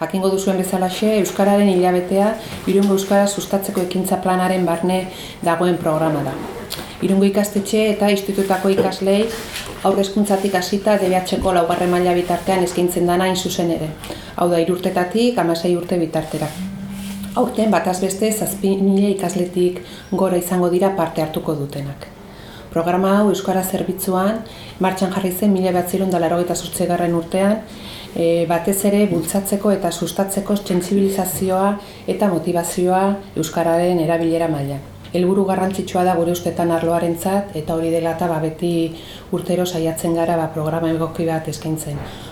Jakingo duzuen bezalaxe, Euskararen hilabetea Irungo Euskara sustatzeko ekintza planaren barne dagoen programa da. Irungo ikastetxe eta institutako ikaslei aurrezkuntzatik hasita DBH-ko laugarren maila bitartean eskaintzen dana hain zuzen ere. Hau da, irurtetatik amasei urte bitartera. Aurten, bataz beste, zazpi mila ikasletik gora izango dira parte hartuko dutenak. Programa hau Euskara Zerbitzuan martxan jarri zen mila batzirun garren urtean, e, batez ere bultzatzeko eta sustatzeko sentsibilizazioa eta motivazioa Euskararen erabilera maila. Helburu garrantzitsua da gure ustetan arloarentzat eta hori dela eta ba, beti urtero saiatzen gara ba, programa egoki bat eskaintzen.